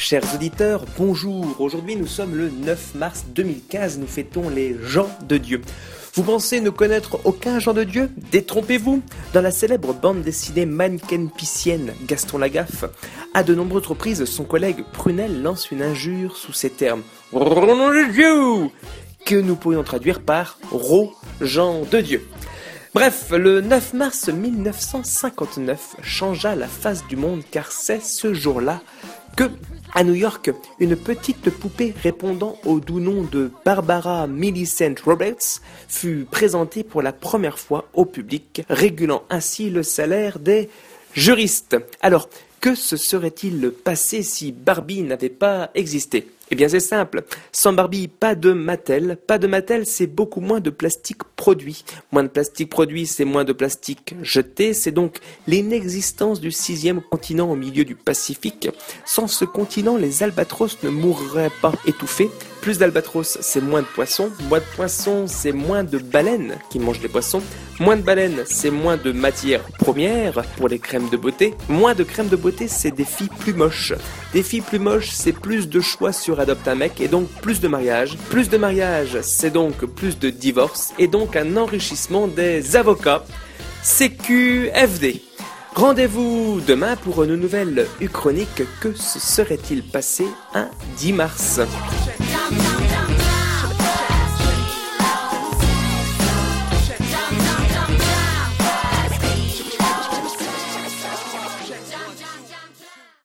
Chers auditeurs, bonjour. Aujourd'hui, nous sommes le 9 mars 2015. Nous fêtons les gens de Dieu. Vous pensez ne connaître aucun Jean de Dieu? Détrompez-vous Dans la célèbre bande dessinée mannequin piscienne Gaston Lagaffe, à de nombreuses reprises, son collègue Prunel lance une injure sous ces termes. que nous pourrions traduire par Ro de Dieu. Bref, le 9 mars 1959 changea la face du monde car c'est ce jour-là que, à New York, une petite poupée répondant au doux nom de Barbara Millicent Roberts fut présentée pour la première fois au public, régulant ainsi le salaire des juristes. Alors, que se serait-il passé si Barbie n'avait pas existé? Eh bien c'est simple, sans Barbie, pas de Mattel, pas de Mattel, c'est beaucoup moins de plastique produit. Moins de plastique produit, c'est moins de plastique jeté, c'est donc l'inexistence du sixième continent au milieu du Pacifique. Sans ce continent, les albatros ne mourraient pas étouffés. Plus d'albatros, c'est moins de poissons. Moins de poissons, c'est moins de baleines qui mangent les poissons. Moins de baleines, c'est moins de matières premières pour les crèmes de beauté. Moins de crèmes de beauté, c'est des filles plus moches. Des filles plus moches, c'est plus de choix sur adopte un mec et donc plus de mariage. Plus de mariage, c'est donc plus de divorce et donc un enrichissement des avocats. CQFD. Rendez-vous demain pour une nouvelle Uchronique. Que se serait-il passé un 10 mars?